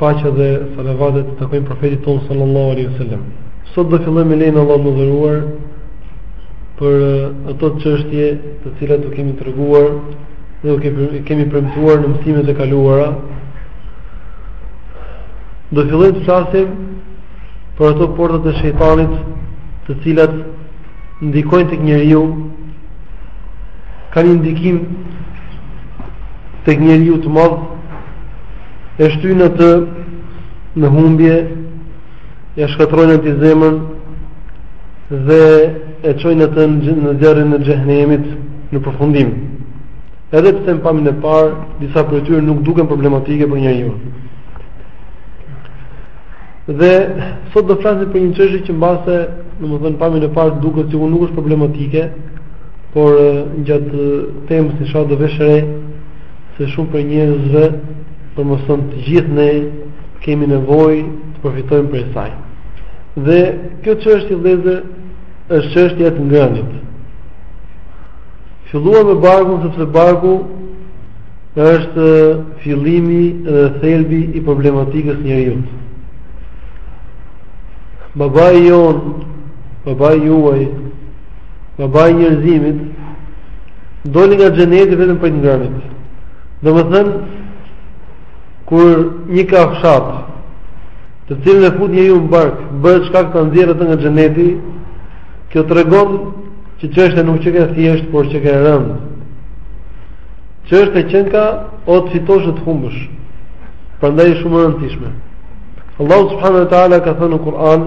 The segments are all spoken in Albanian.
Paqja dhe salavatet të takojnë profetit tonë sallallahu alaihi wasallam. Sot do fillojmë me lejen e Allahut të madhëruar për ato çështje të cilat ju kemi treguar dhe ju kemi premtuar në mësimet e kaluara. Do fillojmë të flasim për ato portat e shejtanit, të cilat ndikojnë tek njeriu kanë një ndikim tek njeriu të madh e shtyjnë atë në humbje, ia shkatërrojnë atij zemrën dhe e çojnë atë në zjarrin e xhehenemit në përfundim. Edhe pse në pamjen e parë disa prej tyre nuk duken problematike për njeriun. Dhe sot do flasim për një çështje që mbase, domethënë në pamjen e parë duket sikur nuk është problematike, por gjatë temës inshallah do vini re se shumë prej njerëzve, domethënë të gjithë ne kemi nevojë të përfitojmë prej saj. Dhe kjo çështje vëllëzë është çështja e të ngrënit. Filluam me barkun sepse barku është fillimi dhe thelbi i problematikës së njeriut. Babai jonë, babai juaj Babai i njerëzimit doli nga xheneti vetëm prej të ngrënit. Domethënë kur një kafshatë të cilën e fut njeriu në bark, bëhet shkak ta nxjerrë atë nga xheneti, kjo tregon që çështja nuk qenka e thjeshtë, por qenka e rëndë. Çështja qenka o të fitosh o të humbësh. Prandaj është shumë e rëndësishme. Allahu subhanahu wa taala ka thënë në Kur'an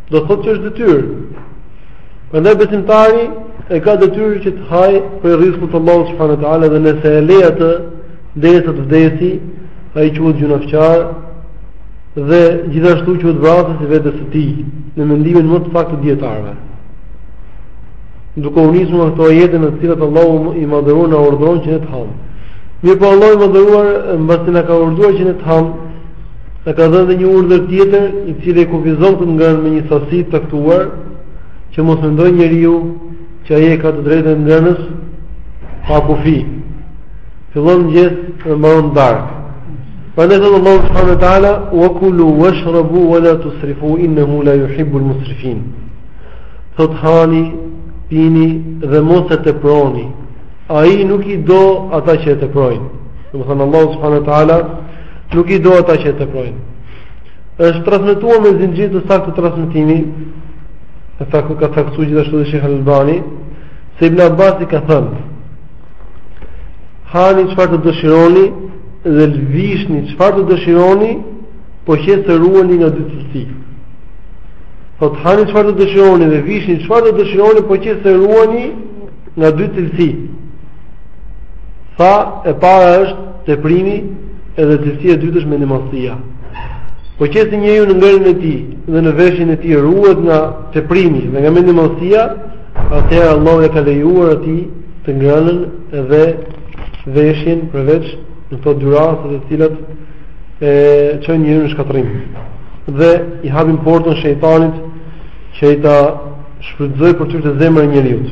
Do të thotë që është detyrë. Prandaj besimtari e ka detyrë që të hajë prej rrizkut të Allahut subhanahu wa taala dhe nëse e lë atë derisa të vdesi, ai quhet gjynahqar dhe gjithashtu quhet vrasës i vetes së tij në mendimin më të saktë të dietarëve. Duke u nisur nga këto ajete në të cilat Allahu i madhëruar na urdhëron që ne të hamë. Mirëpo Allahu i madhëruar mbasi na ka urdhëruar që ne të hamë, Na ka dhënë dhe një urdhër tjetër, i cili e kufizon këtë të ngrënë me një sasi të caktuar, që mos mendojë njeriu që ai e ka të drejtën e ngrënies pa kufi. Fillon në mëngjes dhe mbaron në darkë. Prandaj thotë Allahu subhanahu wa taala, "Wa kulu washrabu wa la tusrifu innahu la yuhibbu al-musrifin." Thotë hani, pini dhe mos e teproni. Ai nuk i do ata që e teprojnë. Domethënë Allahu subhanahu wa taala Nuk i do ata që e teprojnë. Është transmetuar me zinxhir të saktë transmetimi, e ka saktësuar gjithashtu dhe Sheikh Albani, se Ibn Abbasi ka thënë: Hani çfarë të dëshironi dhe vishni çfarë të dëshironi, po qe se ruheni nga dy cilësi. Thotë hani çfarë të dëshironi dhe vishni çfarë të dëshironi, po qe se ruheni nga dy cilësi. Tha e para është Teprimi edhe cilësia e dytë është mendjemadhësia. Po qe se njeriu në ngrënien e tij dhe në veshjen e tij ruhet nga teprimi dhe nga mendjemadhësia, atëherë Allahu ia ka lejuar atij të ngrënën dhe veshjen përveç në këto dy raste të cilat e çojnë njeriu në shkatërrim. Dhe i hapin portën shejtanit që ai ta shfrytëzojë për të hyrë në zemrën e njeriut.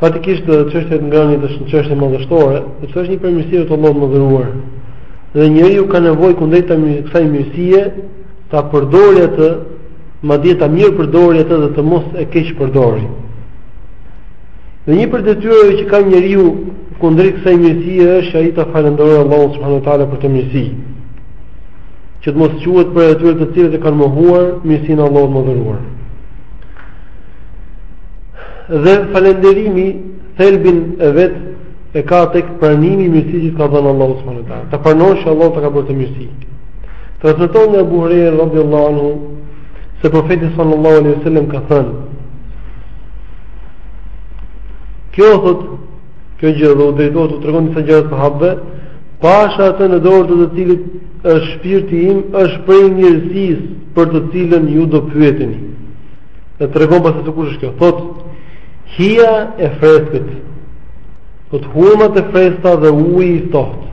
Faktikisht dhe çështja e të ngrënit është një çështje madhështore, sepse është një prej mirësive të Allahut të madhëruar. Dhe njeriu ka nevojë kundrejt të mirë, kësaj mirësie ta përdorë atë, madje ta mirëpërdorë atë dhe të mos e keqpërdorë. Dhe një prej detyrave që ka njeriu kundrejt kësaj mirësie është ai ta falënderojë Allahun subhanuhu te ala për këtë mirësi. Që të mos quhet prej atyre të cilët e kanë mohuar mirësinë e Allahut të madhëruar. Dhe falënderimi thelbin e vet e ka tek pranimi i mirësisë që të ka dhënë Allahu subhanahu wa taala. Ta pranosh që Allahu ta ka bërë këtë mirësi. Transmetohet nga Abu Huraira radhiyallahu anhu se profeti sallallahu alaihi wasallam ka thënë: Kjo thotë, kjo gjë dhe u drejtohet, u tregon disa gjëra sahabëve, pasha atë në dorë të të cilit është shpirti im, është prej mirësive për të cilën ju do pyeteni. Dhe tregon pastaj se kush është kjo. Thotë, hija e freskët. Thotë, hurmat e freskëta dhe uji i ftohtë.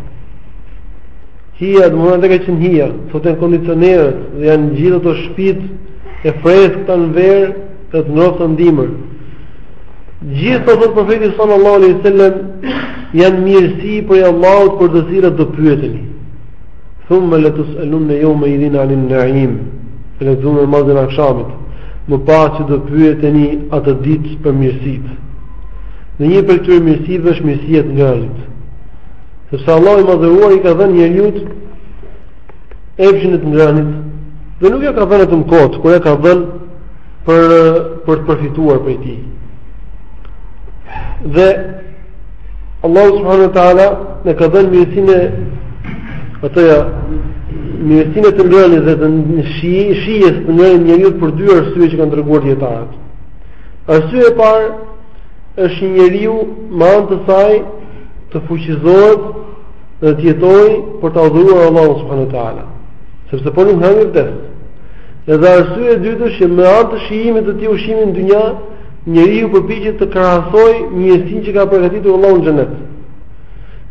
Hija, domethënë atëherë ka qenë hija. Sot janë kondicionerët dhe janë gjithë ato shtëpitë e freskëta në verë dhe të ngrohta në dimër. Gjithë këto, thotë profeti sallallahu alaihi wasallam, janë mirësi prej Allahut për të cilat do pyeteni. Thumme le tus'elunne jeume idhin anin neim, e lexojmë namazin e akshamit, më pas që do pyeteni atë ditë për mirësitë. Dhe një prej këtyre mirësive është mirësia e të ngrënit. Sepse Allahu i madhëruar i ka dhënë njeriut epshin e të ngrënit, dhe nuk ia ka dhënë atë më kot, por ia ka dhënë për për të përfituar prej tij. Dhe Allahu subhanahu wa taala na e ka dhënë mirësinë ato, ja mirësinë e të ngrënit dhe të shijes së të ngrënit njeriut për dy arsye që kanë treguar dijetarët. Arsyeja e parë është që njeriu me anë të saj të fuqizohet dhe të jetoj për të adhuruar Allahun subhanuhu teala. Sepse po nuk hëngri vdes. Edhe arsyeja e dytë është që me anë të shijimit të këtij ushqimi në dynjë, njeriu përpiqet të krahasojë mirësinë që ka përgatitur Allahu në xhenet.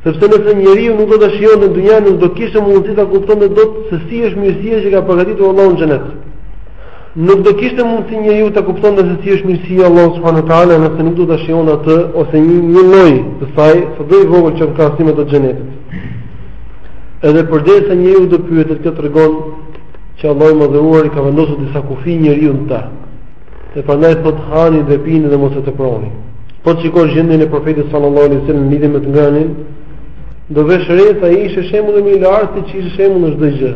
Sepse nëse njeriu nuk do të shijonte në dynjë, nuk do kishte mundësi ta kuptonte dot se si është mirësia që ka përgatitur Allahu në xhenet. Nuk do kishte mundësi njeriu ta kuptonte se si është mirësia e Allahut subhanuhu teala nëse nuk do ta shijonte atë ose një lloj të saj, sado i vogël në krahasim me të xhenetit. Edhe përderisa njeriu do pyetet kjo tregon që Allahu i madhëruar i ka vendosur disa kufij njeriut në ta. Dhe prandaj thot hani dhe pini dhe mos e teproni. Po të shikosh gjendjen e profetit sallallahu alaihi wasallam lidhje me të ngrënin, do vesh re se ai ishte shembulli më i lartë, që ishte shembull në çdo gjë.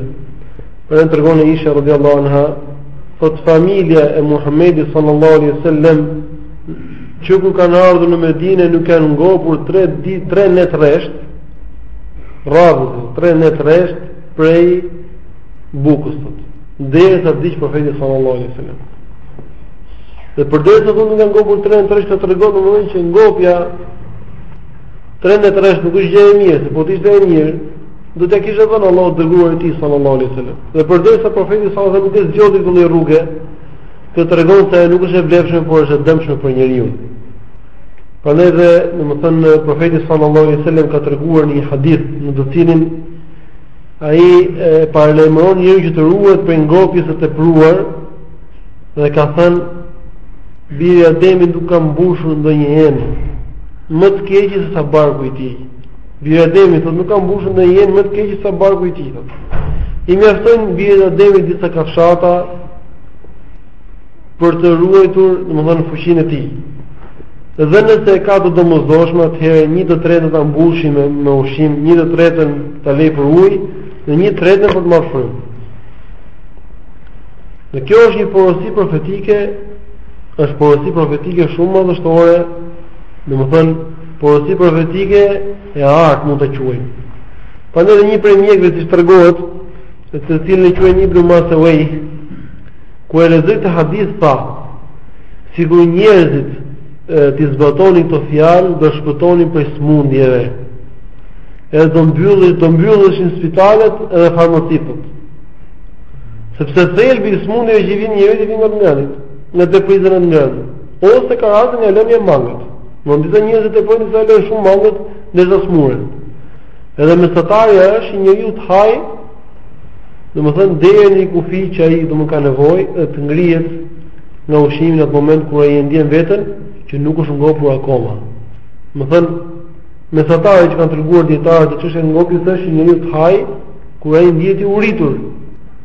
Tregon Aisha radhiyallahu anha, thot familja e Muhamedit sallallahu alaihi wasallam që kur kanë ardhur në Medinë nuk janë ngopur 3 net rresht, radhazi 3 net rresht prej bukës, derisa vdiq profeti sallallahu alaihi wasallam. Dhe përderisa nuk janë ngopur 3 net rresht, kjo tregon, domethënë, që ngopja 3 net rresht nuk është gjë e mirë, se po të ishte e mirë, do t'ia kishte dhënë Allahu të dërguarit të tij sallallahu alaihi wasallam. Dhe përderisa profeti sallallahu alaihi wasallam nuk e zgjodhi këtë rrugë, kjo tregon se nuk është e vlefshme, por është e dëmshme për njeriun. Prandaj dhe, domethënë profeti sallallahu alaihi wasallam ka treguar në një hadith në të cilin ai e paralajmëron njeriu që të ruhet prej ngopjes së tepruar dhe ka thënë biri i Ademit nuk ka mbushur ndonjë enë më të keqe se sa barku i tij. Biri i Ademit thotë nuk ka mbushur ndonjë enë më të keqe sesa barku i tij. I mjaftojnë birit Ademit disa kafshata për të ruajtur, domethënë fuqinë e tij. Dhe nëse e ka të domosdoshme, atëherë një të tretën ta mbushi me, me ushqim, një të tretën ta lejë për ujë dhe një të tretën për të marrë frymë. Dhe kjo është një porosi profetike, është porosi profetike shumë madhështore, domethënë Porosi profetike e artë mund ta quajmë. Prandaj dhe një prej mjekve që tregohet, të cilin e quajnë Ibn Masauejh, kur e lexoi këtë hadith tha, sikur njerëzit t'i zbatonin këto fjalë, do shpëtonin prej smundjeve, e do mbyllë, do mbylleshin spitalet edhe farmacitë. Sepse thelbi i smundjeve që i vinë njerëzve, vinë nga të ngrënit, nga teprica e të ngrënit. Ose ka raste nga lënia mangët. Disa njerëz e teprojnë, disa lënë shumë mangët derisa smuren. Edhe mesatarja është që njeriu të haj, domethënë deri në një kufi që ai domethënë ka nevojë dhe të ngrihet nga ushqimi në atë moment kur ai e ndjen veten që nuk është ngopur akoma. Domethënë mesatarja që kanë treguar dijetarët te çështja e ngopjes është që njeriu të haj kur ai ndihet i uritur,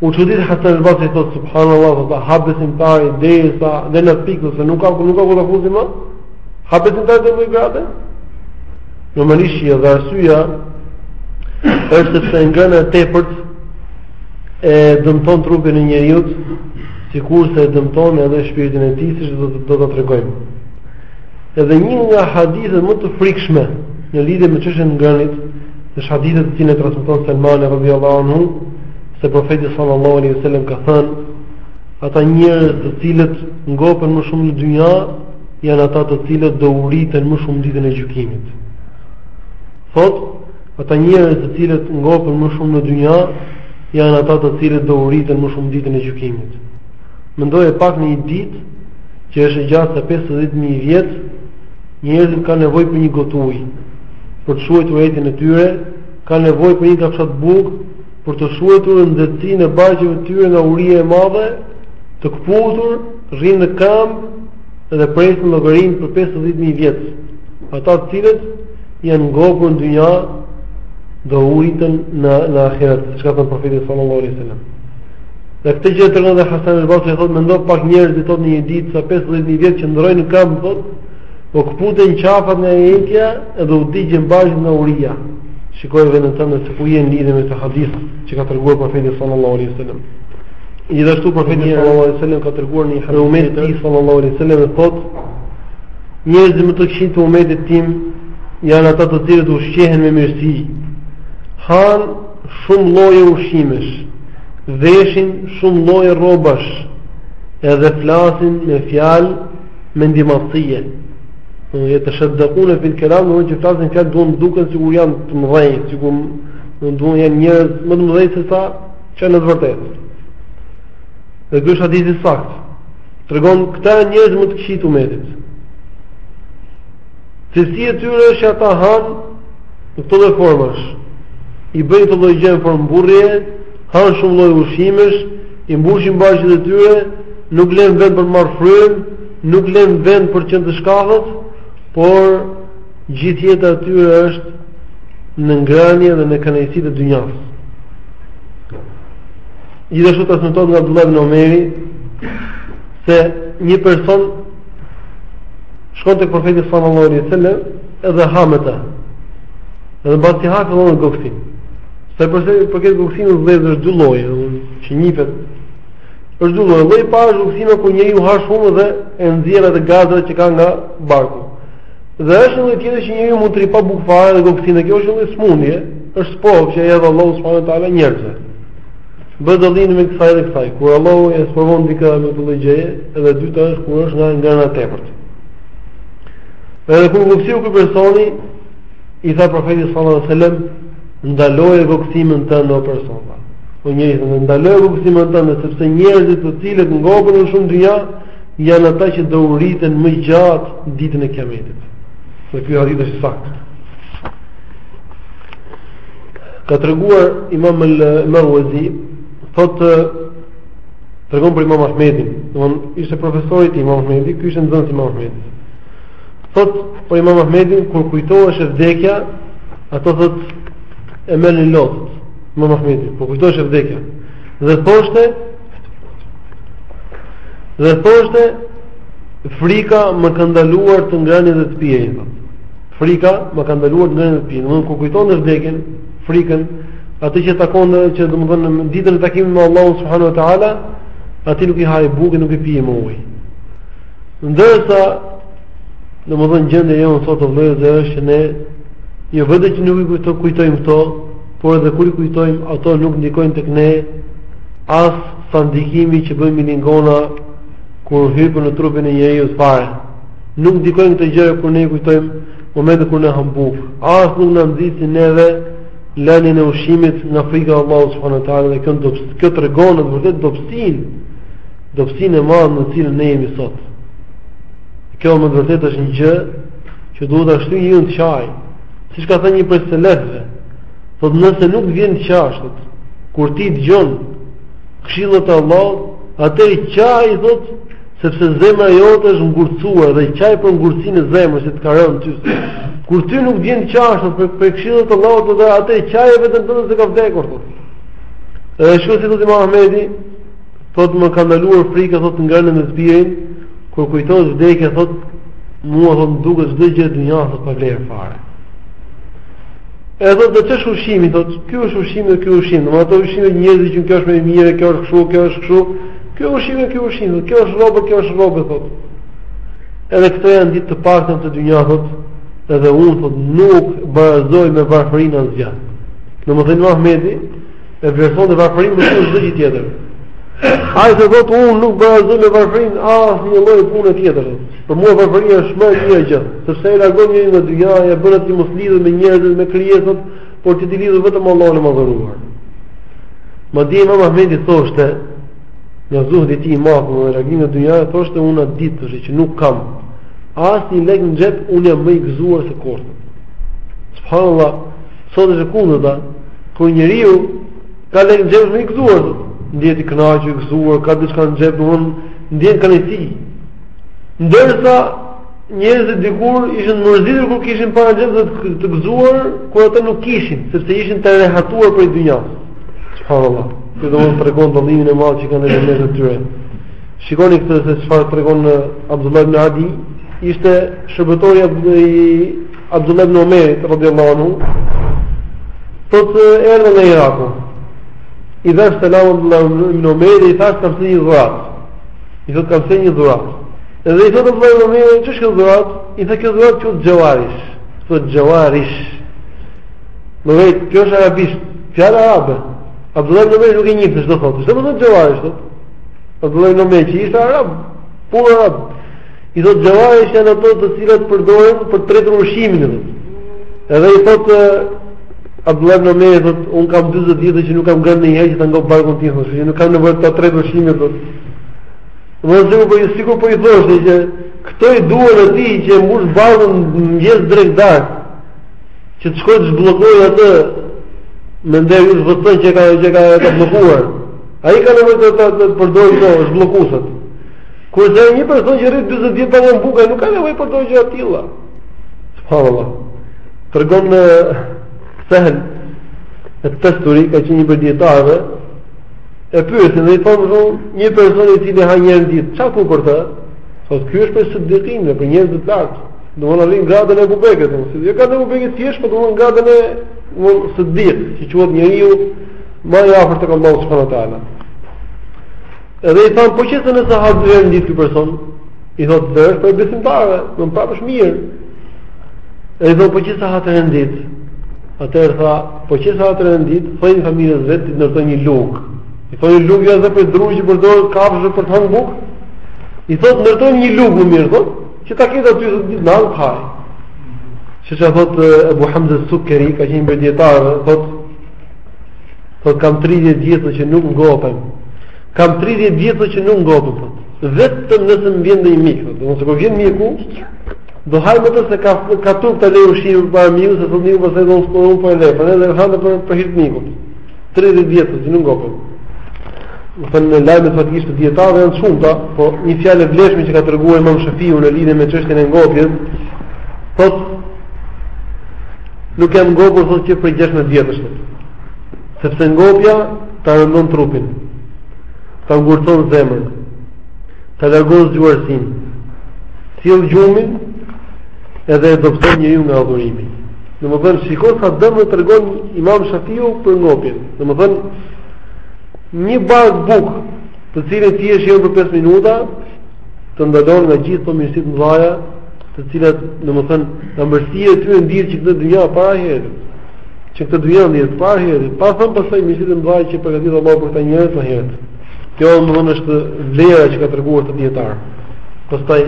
U çudit Hasan al-Basri thotë subhanallah thotë ha besimtari derisa dhe në pikën sa nuk ka nuk ka ku ta fusi më. Ha besimtari deri te gryka. Normalisht që dhe arsyeja është sepse e ngrëna e tepërt e dëmton trupin e njeriut sikurse e dëmton edhe shpirtin e tij, siç do ta tregojmë. Edhe një nga hadithet më të frikshme në lidhje me çështjen e të ngrënit, është hadithi të cilin e transmeton Salmani radhiyallahu anhu, se profeti sallallahu alaihi wasallam ka thënë, ata njerëz të cilët ngopen më shumë në dynja, janë ata të cilët do uriten më shumë ditën e gjykimit. Thot, ata njerëz të cilët ngopen më shumë në dynja, janë ata të cilët do uriten më shumë ditën e gjykimit. Mendoje pak në një ditë që është e gjatë sa 50000 vjet, njerëzit kanë nevojë për një gotë ujë për të shuajtur etjen e tyre, kanë nevojë për një kafshat bukë për të shuajtur nxehtësinë e barqeve të tyre nga uria e madhe, të kputur, rrinë në kamb dhe presin llogarinë për 50000 vjet. Ata të cilët janë ngopur në dynja do uriten në në ahiret, siç ka thënë profeti sallallahu alaihi wasallam. Dhe këtë gjë e tregon dhe Hasan el Basri e thotë, mendo pak njerëzit thotë një ditë sa 50.000 vjet qëndrojnë në kamb, thotë, u këputen qafat nga etja edhe u digjen barqet nga uria. Shikoje veten tënde se ku je në lidhje me këtë hadith që ka treguar profeti sallallahu alaihi sallam. Gjithashtu profeti sallallahu alaihi sallam ka treguar një hadith. Për umetin e tij sallallahu alaihi sallam e thotë, njerëzit më të këqij të umetit tim janë ata të cilët ushqehen me mirësi. Han shumë lloje ushqimesh, veshin shumë lloje rrobash, edhe flasin me fjalë mendjemadhësie. Ue jeteshedekune fil kelam, domethënë që flasin fjalë duan duken sikur janë të mëdhenj, sikur domethënë janë njerëz më të mëdhenj se sa ç'janë në të vërtetë. Dhe ky është hadith i saktë. Tregon këta njerëzit më të këqij të Cilësi e tyre është që ata hanë në këto lloj formash. I bëjnë këto lloj gjënë për mburrje, hanë shumë lloj ushqimesh, i mbushin barqet e tyre, nuk lënë vend për të marrë frymë, nuk lënë vend për të qenë të shkathët, por gjithë jeta e tyre është në ngrënie dhe në kënaqësi të dynjas. Gjithashtu transmetohet nga Abdullah ibn Omeri se një person Shkon tek profeti sallallahu alaihi wasallam edhe ha me të. Edhe mbasi ha fillon të gogsijë. Sa i përket për këtë gogsimë është vëllezër dy lloje, domthonë që njipet. Është dy lloje, lloji i parë është gogsima kur njeriu ha shumë dhe e nxjerr atë gazrat që ka nga barku. Dhe është një lloj tjetër që njeriu mund të rri pa bukë fare dhe gogsin, kjo është një lloj smundje, është sprovë që e dha Allahu subhanahu wa taala njerëzve. Bëhet dallim mes kësaj dhe kësaj. Kur Allahu e sprovon dikë me këtë lloj gjëje, edhe dyta është kur është nga ngrënia e tepërt. Edhe kur gogësiu ky personi i tha profeti sallallahu alajhi wasallam, ndaloje gogësimin tënd o person. Po njëri thonë ndaloj gogësimin tënd sepse njerëzit të cilët ngopën më shumë në dynja janë ata që do uriten më gjatë ditën e Kiametit. Dhe ky hadith është i saktë. Ka treguar imam el Meruezi, thot tregon për imam Ahmedin, domthonë, ishte profesori i tij imam Ahmedi, ky ishte nxënës i imam Ahmedit. Thot për imam Ahmedin, kur kujtoheshte vdekja, atë thot e merrnin lotët, imam Ahmedin, kur kujtoheshte vdekja. Dhe thoshte, dhe thoshte, frika më ka ndaluar të ngrënit dhe të pirjen, thot. Frika më ka ndaluar të ngrënë e pi. Domthon kur kujtonte vdekjen, frikën, atë që takon dhe që domthon në ditën e takimit me Allahun subhanahu wa taala, atë nuk i hahej bukë, nuk i pihej më ujë. Ndërsa domthon gjendja jonë sot vëllezër është që ne jo vetëm që nuk i kujto, kujtojmë këto, por edhe kur i kujtojmë, ato nuk ndikojnë tek ne as sa ndikimi që bën milingona kur hyp në trupin e njeriut fare. Nuk ndikojnë këto gjëra kur ne i kujtojmë momentin kur ne hamë buk. As nuk na nxisin neve lënien e ushqimit nga frika e Allahut subhanuhu teala dhe kjo do kjo tregon në vërtet dobësin. Dobësin e madh në cilën ne jemi sot. Kjo më vërtet është një gjë që duhet ta shtyjë njeriun të qajë. Siç ka thënë një prej selefëve, thotë nëse nuk të vjen të qash ti, kur ti dëgjon këshillat e Allahut, atëherë qaj thotë Sepse zemra jote është ngurtësuar dhe qaj për ngurtësinë e zemrës që të ka rënë ty. Kur ty nuk vjen të qash për, për këshillat e Allahut atëherë qaje veten tënde se ka vdekur. Thot. Edhe shiko si thot Imam Ahmedi, thot më ka ndaluar frika, thot ngrënien dhe pirjen, kur kujtohet vdekja, thot mua thot më duket çdo gjë e dunjas, thot pa vlerë fare. E thotë dhe ç'është ushqimi, thotë, ky është ushqim dhe ky ushqim, domethënë ato ushqime që njerëzit që kjo është më e mirë, kjo është kështu, kjo është kështu, ky ushqim e ky ushqim, kjo është rrobë, kjo është rrobë, thotë. Edhe këto janë ditë të pakta të dynjas, thotë, edhe unë thotë nuk barazoj me varfërinë asgjë. Domethënë Imam Ahmedi e vlerësonte varfërinë më shumë se çdo gjë tjetër. Ai thotë unë nuk barazoj me varfërinë asnjë lloj pune tjetër. Thotë. Për mua varfëria është më e mira gjë, sepse e largon njeriun nga dynjaja, bën atë mos lidhet me njerëzit, me krijesat, por të lidhet vetëm me Allahun e madhëruar. Madje Imam Ahmedi thoshte, në zuhdin e tij të madh në largimin e dynjas, thoshte unë atë ditë thoshte që nuk kam as një lek në xhep, unë jam më i gëzuar se kurrë. Subhanallah, sot është e kundërta, kur njeriu ka lek në xhep më i gëzuar, ndihet i kënaqur, i gëzuar, ka diçka në xhep, domthonë ndihet kënaqësi. Ndërsa njerëzit dikur ishin të mërzitur kur kishin para në xhep, edhe të gëzuar, kur ata nuk kishin, sepse ishin të rehatuar prej dynjas. Subhanallahu. Kjo të tregon dallimin e madh që kanë në mes të tyre. Shikoni këtë se çfarë tregon Abdullah ibn Adi, ishte shërbëtori i Abdullah ibn Omerit radhiyallahu anhu. Thotë erdha nga Iraku. I dhashë selam Abdullah ibn Omerit, i thashë të kam sjellë një dhuratë. I thotë kam sjellë një dhuratë. Edhe i thotë Abdullah ibn Umeri, ç'është kjo dhuratë? I thotë kjo dhuratë quhet xhauarish. Thotë xhauarish. Më vjen kjo është arabisht, fjalë arabe. Abdullah ibn Umeri nuk e njihte ç'do thotë. Ç'domethënë xhauarish? thotë Abdullah ibn Umeri që ishte arab, puro arab. I thotë xhauarish janë ato të cilat përdoren për të tretur ushqimin e thotë. Edhe i thotë Abdullah ibn Omer thotë un kam 40 vjet që nuk kam ngrënë një herë që ta ngop barkun tim, thotë, nuk kam nevojë të tret ushqimin thotë. Domethënë po i, sikur po i thoshte që këto i duhen atij që e mbush barkun mëngjes drekë darkë. Që të shkojë të zhbllokojë atë me nder jush zorrën që ka që ka të bllokuar. Ai ka nevojë të përdorë këto zhbllokuesat. Kurse një person që rri 40 vjet pa ngrënë bukë, nuk ka nevojë të përdorë gjëra të tilla. Subhanallah. Tregon Sehl et-Tusteri, ka qenë prej dijetarëve, e pyesin dhe i thonë më thonë, një person i cili ha një herë në ditë, ça thua për të? Thotë, kjo është për sidikinët, për njerëz të lartë. Domethënë arrin gradën e Ebu Bekrit, në si, jo sa Ebu Bekri siç është, por domethënë gradën e sidikëve, që që vëtë njeriu, ma i afer të këmbalë së përnë të alë. Edhe i thanë, po që se nëse ha dy herë në ditë ky person, i thotë dhe është prej besimtarëve, do të prapësh mirë. Edhe i thotë, po që se ha tre në ditë, atëherë tha, po që se ha tre në ditë, thuaji familjes vet të ndërtojë një lug. I thonë një lug, ajo prej druri që përdorin kafshët për të hangër bukë. I thotë ndërtojë një lug më mirë, thotë, që ta ketë aty dhe ditë në hangë hajë. Siç e thotë Ebu Hamza Sukeri, ka qenë një dijetar, thotë, Po kam 30 vjet që nuk ngopem. Kam 30 vjet që nuk ngopem. Po. Vetëm nëse më vjen ndonjë mik, do të thotë vjen miku, do haj më të se ka ka turp të lejë ushim para miu se thotë miu po se do të shkojë po e le, po edhe ha për për hir të mikut. 30 vjet që nuk ngopem. Me thënë lajmet faktikisht të dijetarëve janë të shumta, po një fjalë e vlefshme që ka treguar imam Shafiu në lidhe me çështjen e ngopjes, thotë Nuk jam ngopur thotë që prej 16 vjetësh. Sepse ngopja ta rëndon trupin. Ta ngurton zemrën. Ta largon zgjuarsinë. Sjell gjumin edhe e dobëson njeriun nga adhurimi. Domethënë shiko sa dëme tregon Imam Shafiu për ngopjen. Domethënë një bark bukë, të cilën ti e shijon për 5 minuta, të ndalon nga gjithë ato mirësi të mëdhaja të cilat, domethënë, ëmbëlsia e tyre ndihet që në këtë dynja para ahiretit. Që në këtë dynja ndihet para ahiretit, pa thënë pastaj mirësitë e mëdha që përgatit Allahu për këta njerëz në ahiret. Kjo domethënë është vlera që ka treguar ky dijetar. Pastaj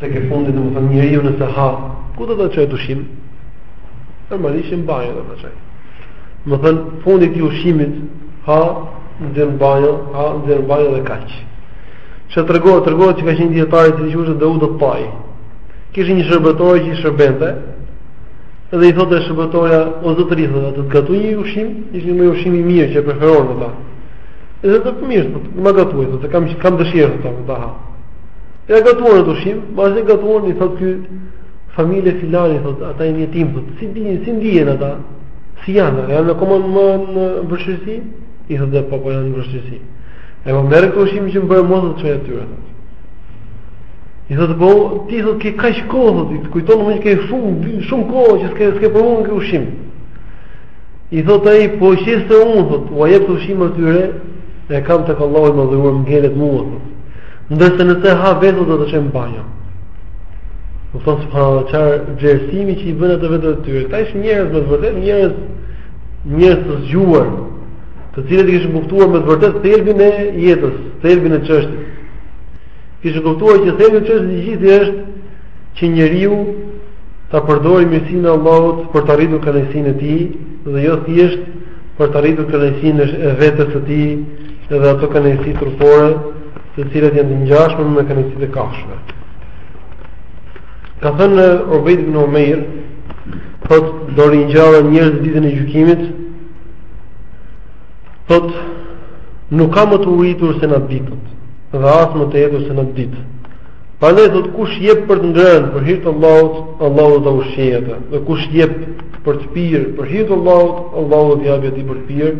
tek e fundit domethënë njeriu nëse ha, ku do ta çojë atë ushqim? Normalisht në banjë do ta çojë. Me thënë, fundi i ushqimit, ha, në banjë, ha, në banjë dhe kaq. Ç'tregohet? Tregohet që ka qenë dijetar i cili quhej Daud al-Tai. Kishte një shërbëtore që i shërbente. Dhe i thotë shërbëtorja, "O zotëri, do të gatoj një ushqim, ishte një ushqim i mirë që preferonin ata." Edhe të fëmijës, po të më gatuaj, do të kam kam dëshirë të ta ha. Ja gatuan atë ushqim, pas e gatuan i thotë ky familje filani thotë, ata janë jetim, po si ndihen, si ndihen ata? Si janë? Janë akoma në vështirësi? I thotë, "Po, po janë në vështirësi." E po merre këtë ushqim që më bëre edhe çoja atyre. I thotë po ti thotë ke kaq kohë i kujton më që ke shumë shumë kohë që s'ke s'ke provuar këtë ushqim. I thotë ai po që se unë thotë ua jap ushqimin atyre e kam tek Allahu i madhëruar ngelet mua. Ndërsa nëse e ha vetë do ta çoj në banjo. Do thotë subhanallahu çfarë vlerësimi që i bënin ata vetes tyre. Ata janë njerëz me vërtet njerëz njerëz të zgjuar të cilët kishin kuptuar me të vërtetë thelbin e jetës, thelbin e çështjes. Kishin kuptuar që thelbi i çështjes i gjithë është që njeriu ta përdorë mirësinë e Allahut për të arritur kënaqësinë e tij dhe jo thjesht për të arritur kënaqësinë e vetes së tij dhe ato kënaqësi trupore, të cilat janë të ngjashme me kënaqësitë e kafshëve. Ka thënë Ubayd ibn Umayr, thotë do ringjallen njerëz ditën e gjykimit, Thot, nuk ka më të uritur se në atë ditë, dhe as më të etur se atë ditë. Prandaj thot, kush jep për të ngrënë, për hir të Allahut, Allahu do ta ushqejë atë, dhe kush jep për të pirë, për hir të Allahut, Allahu do t'i japë atij për të pirë,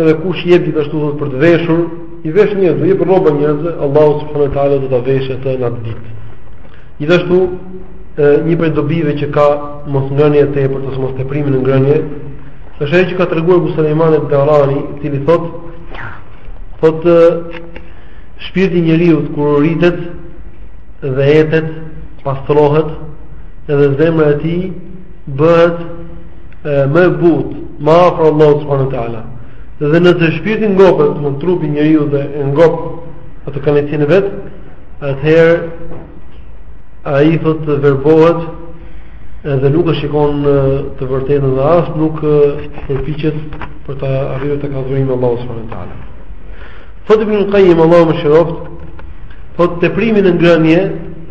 edhe kush jep gjithashtu thot për të veshur, i vesh njerëz, dhe jep rroba njerëz, Allahu subhanu ta'ala do ta veshë atë në atë ditë. Gjithashtu, Një prej dobive që ka mosngrënia e tepërt ose mosteprimi në ngrënie është ajo që ka treguar Abu Sulejman al-Darani, i cili thot thot shpirti i njeriut kur uritet dhe etet, pastrohet, edhe zemra e tij bëhet më e butë, më afër Allahut subhanuhu teala. Dhe nëse shpirti ngopet, domethënë trupin njeriu dhe e ngop atë kënaqësinë e vet, atëherë ai thotë verbohet edhe nuk e shikon të vërtetën dhe as nuk përpiqet për ta arritur të ka adhurim e Allahu subhanahu ua teala. Thot Ibnul Kajim Allahu e mëshiroftë, thot teprimi në ngrënie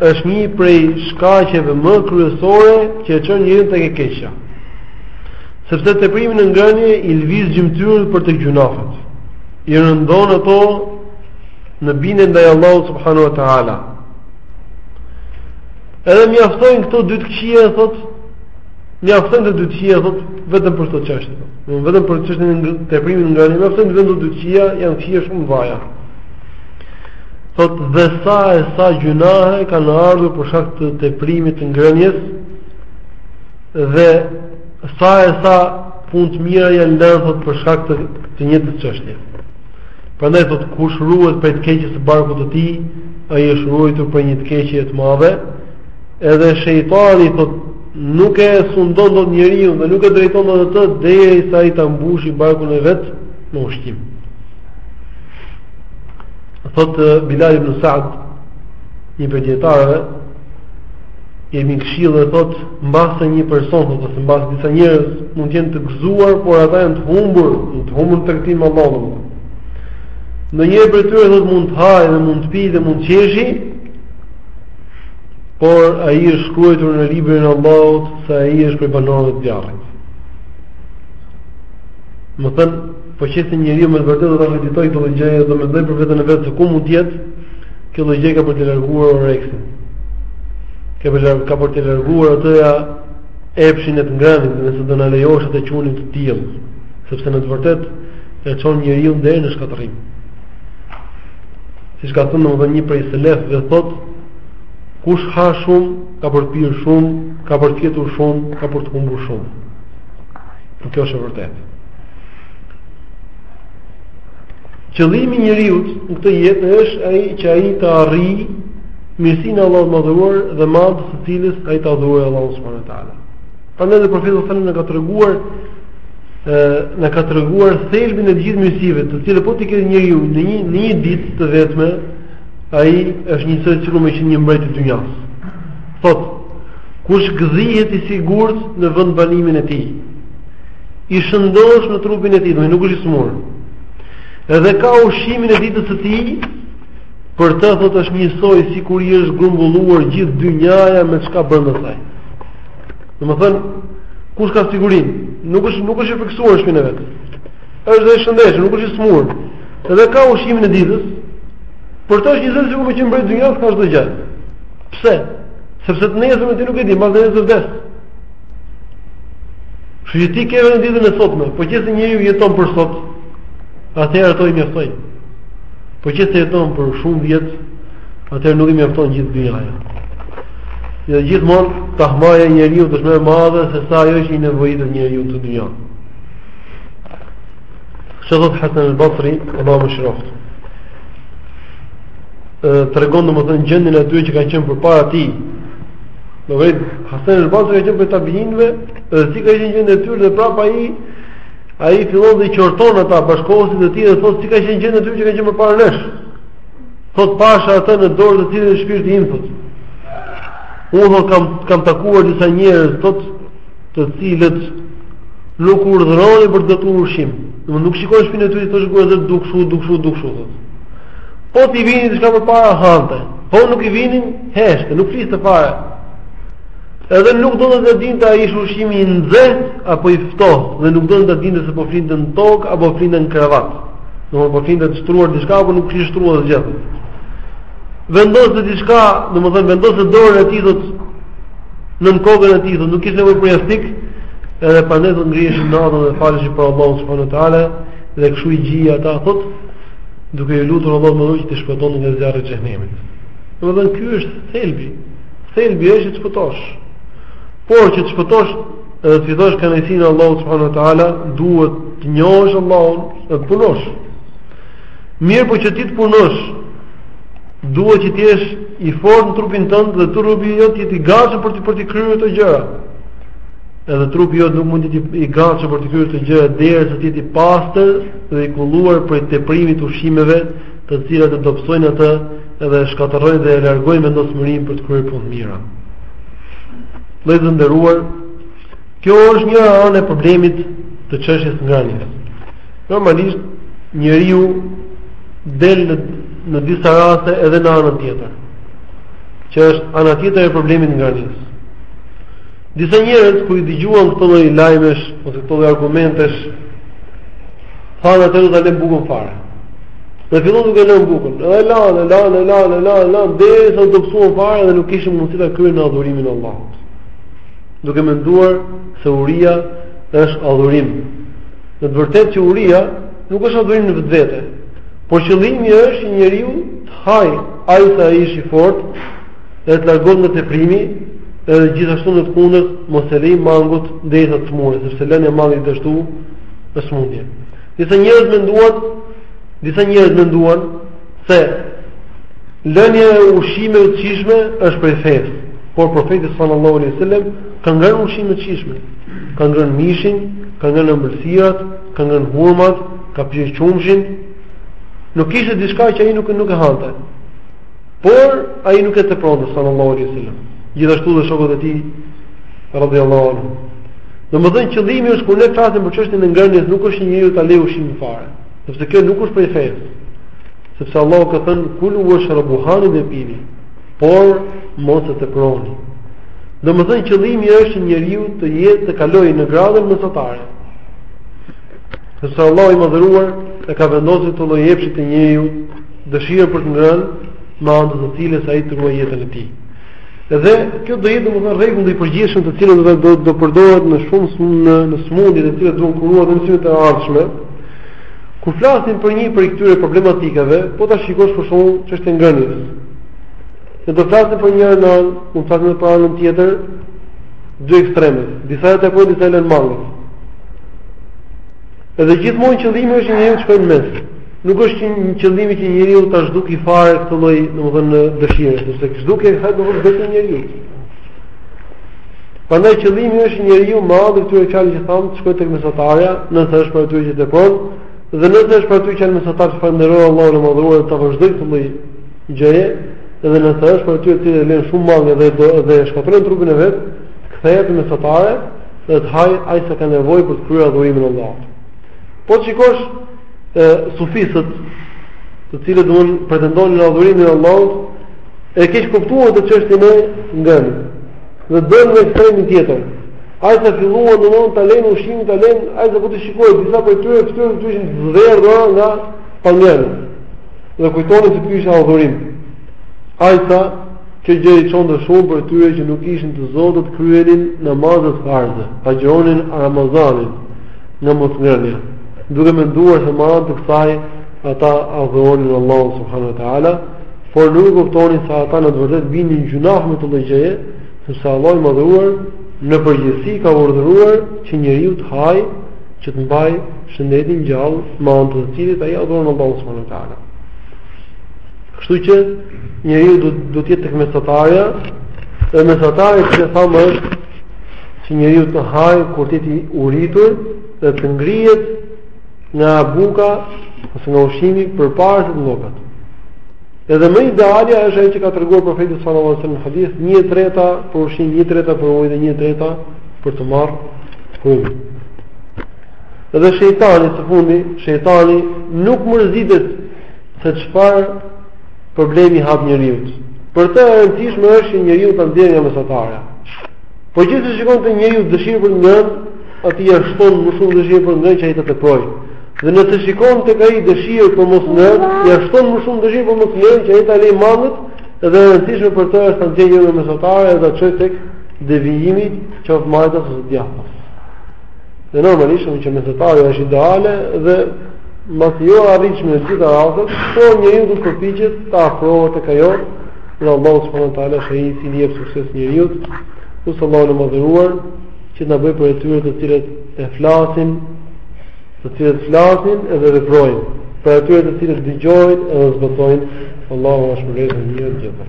është një prej shkaqeve më kryesore që e çon njeriun tek e keqja. Sepse teprimi në ngrënie i lëviz gjymtyrët për te gjynahet. I rëndon ato në bindje ndaj Allahu subhanu wa ta'ala. Edhe mjaftojnë këto dy të këqija, thot, mjaftojnë këto dy të këqija, thot, vetëm për këtë çështje. Vetëm për çështjen e teprimit në ngrënie, mjaftojnë vetëm këto dy të këqija, janë të këqija shumë të mëdhaja. Thot, dhe sa e sa gjynahe kanë ardhur për shak të teprimit të ngrënies, dhe sa e sa punë të mira janë lënë, thot, për shak të, të njëjtës çështje. Prandaj thotë kush ruhet prej të keqes së barkut të tij, ai është ruajtur prej një të keqje të madhe. Edhe shejtani thotë nuk e sundon dot njeriu dhe nuk e drejton dot atë derisa ai ta mbushi barkun e vet me ushqim. Thotë Bilal ibn Sa'd, një prej dijetarëve, Jep këshillë thot, mbase një person ose se mbase disa njerëz mund të jenë të gëzuar, por ata janë të humbur, janë të humbur tek Allahu. Ndonjë prej tyre thot mund të hajë dhe mund të pijë dhe mund të qeshi, por ai është shkruar në librin e Allahut se ai është prej banorëve të zjarrit. Domethënë, po qe se njeriu me vërtet do ta meditoj këtë gjë dhe mendoj për veten e vet se ku mund të jetë, Kjo lloj gjë ka për të larguar oreksin. Ka për ka për t'ia larguar atë epshin e të ngrënit, nëse do na lejohet ta quajmë të tillë, sepse në të vërtetë e çon njeriun deri në shkatërrim. Siç ka thënë edhe një prej selefëve thot, kush ha shumë, ka për të pirë shumë, ka për të fjetur shumë, ka për të humbur shumë. Kjo është e vërtetë. Qëllimi i njeriut në këtë jetë është ai që ai të arrijë mirësinë e Allahut madhëruar dhe me anë të së cilës ai ta adhurojë Allahun subhanuhu teala. Prandaj dhe profeti sallallahu alajhi wasallam na ka treguar ë na ka treguar thelbin e të gjithë mirësive, të cilat po t'i ketë njeriu në një në një ditë të vetme, ai është njësoj sikur me qenë një mbret i dynjas. Thot, kush gdhihet i sigurt në vendbanimin e tij, i shëndosh në trupin e tij, dhe nuk është i smur. Edhe ka ushqimin e ditës së tij, për të thot është njësoj sikur i është grumbulluar gjithë dynjaja me çka brenda saj. Domethënë, kush ka sigurin? Nuk është, nuk është i frikësuar në shpinë e vetë. është dhe i shëndoshë, nuk është i smur. Edhe ka ushqimin e ditës, për të është njësoj sikur me qënë mbret i dynjas, ka çdo gjë. Pse? Sepse të nesërmen ti nuk e di, mbase nesër vdes. Kështu që ti ke vetëm ditën e sotme, po qe se njeriu jeton për sot, atëherë ato i mjaftojnë. Po qe se jeton për shumë vjet, atëherë nuk i mjafton gjithë dynjaja. Dhe gjithmonë tahmaja e njeriut është më e madhe se sa ajo që i nevojitet njeriut në dynja. Kështu thot Hasan al-Basri, Allahu e mëshiroftë. Ë tregon domethënë gjendjen e atyre që kanë qenë përpara tij. Domethënë Hasan al-Basri ka qenë prej tabiinëve, edhe si ka qenë gjendja e tyre dhe prapa ai ai fillon dhe i qorton ata bashkëkohësit e tij dhe thotë si ka qenë gjendja e atyre që kanë qenë përpara nesh. Thot pasha atë në dorë të cilit është shpirti im thot. Unë kam kam takuar disa njerëz thot të cilët nuk urdhëronin për të gatuar ushqim. Domethënë nuk shkonin në shpinë e tyre të kërkonin dua kështu, dua kështu, dua kështu. Po t'i vinin diçka përpara hante. Po nuk i vinin heshtte, nuk fliste fare. Edhe nuk donte ta dinte a ish ushqimi i nxehtë apo i ftohtë dhe nuk donte ta dinte se po flinte në tokë apo flinte në krevat. Domethënë po flinte kishte shtruar diçka apo nuk kishte shtruar asgjë. vendoste diçka, domethënë vendoste dorën e tij thotë nën kokën e tij, thotë nuk kishte nevojë për jastik, edhe prandaj do ngrihesh natën dhe falesh për Allahun subhanuhu teala dhe kshu i gdhinte natën thotë duke i lutur Allahun me lutje të shpëtonte nga zjarri i xhenemit. Domethënë ky është thelbi. Thelbi është të shpëtosh. Por që të shpëtosh edhe të fitosh kënaqësinë e Allahut subhanuhu teala, duhet të njohësh Allahun dhe të punosh. Mirëpo që ti të punosh, duhet që të jesh i fortë në trupin tënd dhe trupi jot të jetë i gatshëm për të për të kryer këto gjëra. Edhe trupi jot nuk mund të jetë i gatshëm për të kryer këto gjëra derisa të jetë i pastër dhe i kulluar prej teprimit të ushqimeve, të cilat e dobësojnë atë edhe e shkatërrojnë dhe e largojnë vendosmërinë për të kryer punë të mira. Vëllezër të nderuar, kjo është një anë e problemit të çështjes së ngrënies. Normalisht njeriu del në në disa raste edhe në anën tjetër, që është ana tjetër e problemit të ngrënies. Disa njerëz kur i dëgjuan këto lloj lajmesh ose këto lloj argumentesh, thanë atëherë do ta lëmë bukën fare. Dhe filluan duke lënë bukën. Edhe e lanë, lanë, lanë, lanë, lanë, lanë, derisa u dobësuan fare dhe nuk kishin mundësi ta kryejnë adhurimin e Allahut. Duke menduar se uria është adhurim, Në të vërtetë që uria nuk është adhurim në vetvete, por qëllimi është që njeriu të hajë aq sa ai është i fortë dhe të largohet nga teprimi, edhe gjithashtu në të kundërt mos ta lejë mangut derisa të smuret, sepse lënia mangut gjithashtu është smundje. Disa njerëz menduan, disa njerëz menduan se lënia e ushqimeve të shijshme është prej fesë, por profeti sallallahu alaihi wasallam ka ngrënë ushqime të shijshme, ka ngrënë mishin, ka ngrënë ëmbëlsirat, ka ngrënë hurmat, ka pirë qumshin. Nuk kishte diçka që ai nuk nuk e hante. Por ai nuk e tepronte sallallahu alaihi wasallam. Gjithashtu dhe shokët e tij radhiyallahu anhu. Domethënë qëllimi është kur ne flasim për çështjen e ngrënies, nuk është që njeriu ta lejë ushqimin fare. Sepse kjo nuk është prej fesë. Sepse Allahu ka thënë kulu washrabu hani dhe pini, por mos e teproni. Domethënë qëllimi është që njeriu të jetë të kalojë në gradën mesatare. Sepse Allahu i madhëruar e ka vendosur këtë lloj epshi te njeriu dëshirën për të ngrënë me anë të të cilës ai të ruajë jetën e tij. Dhe kjo do jetë domethënë rregulli i përgjithshëm i cili do do do përdoret në shumë në në smundjet të cilat duhen kuruar në mësimet e ardhshme. Kur flasim për një prej këtyre problematikave, po ta shikosh për shembull çështjen e ngrënies. Ne do flasim për njërën anë, do të flasim për anën tjetër, dy ekstremet. Disa e teprojnë disa e lënë mangët. Edhe gjithmonë qëllimi është që njeriu të shkojë në mes. Nuk është që një qëllimi që njeriu ta zhduki fare këtë lloj, domethënë dëshirë, sepse kjo zhdukje ka të bëjë vetëm njeriu. Prandaj qëllimi është njeriu me anë të këtyre fjalëve që thamë të shkojë tek mesatarja, nëse është prej atyre që teprojnë, dhe nëse është prej atyre që janë mesatarë të falënderojë Allahun e madhëruar ta vazhdojë këtë lloj gjëje, dhe nëse është prej atyre që lënë shumë mangët dhe dhe shkatërrojnë trupin e vet, të kthehet te mesatarja, dhe të hajë aq sa ka nevojë për të kryer adhurimin e Allahut. Po të shikosh sufistët, të cilët pretendonin adhurimin e Allahut, e keqkuptuan këtë çështjen e ngrënies. Dhe dolën në ekstremin tjetër. Aq sa filluan të thonë ta lënë ushqimin, ta lënë, aq sa po të shikoje disa prej tyre fytyrën e tyre të zverdhura nga pangrënia. Dhe kujtonin se ky ishte adhurim. Ai tha, Kjo gjë i çonte shumë prej tyre që nuk ishin të zotët të kryenin namazet farze, të agjëronin Ramazanin nga mosngrënia, duke menduar se me anë të kësaj ata adhuronin Allahun subhanuhu te ala, por nuk e kuptonin se ata në të vërtetë binin në gjynah me këtë lloj gjëje, sepse Allahu i madhëruar në përgjithësi ka urdhëruar që njeriu të hajë që të mbajë shëndetin gjallë me anë të cilit ai adhuron Allahun subhanuhu te ala. Kështu që njeriu duhet të jetë tek mesatarja, dhe mesatarja që thamë është që njeriu të hajë kur të jetë i uritur dhe të ngrihet nga buka ose nga ushqimi përpara se të ngopet. Edhe më idealja është ajo që ka treguar profeti sallallahu alajhi wasallam në hadith, 1/3 për ushqim, 1/3 për ujë dhe 1/3 për të marrë frymë. Edhe shejtani së fundi, shejtani nuk mërzitet se çfarë problemi has njeriu. Për të e rëndësishme është që njeriun ta nxjerrë nga mesatarja. Prandaj nëse shikon te njeriu dëshirë për ngrënie, atij ia shton më shumë dëshirë për ngrënie që ai të teprojë. Dhe nëse shikon tek ai dëshirë për mosngrënie, ia shton më shumë dëshirë për mosngrënie që ai ta lërë mangët, edhe e rëndësishme për të është ta nxjerrë nga mesatarja edhe ta çojë tek devijimi qoftë majtas ose djathtas. Dhe normalisht që mesatarja është ideale dhe mbase jo e arritshme në të gjitha rastet, por njeriu duhet të përpiqet të afrohet tek ajo dhe Allahu subhanahu wa taala është ai i cili jep sukses njeriut. Lus Allahun e madhëruar që të na bëjë prej atyre të cilët e flasin, të cilët flasin edhe veprojnë, prej atyre të cilët dëgjojnë edhe zbatojnë, Allahu është mbrojtës i mirë gjithë.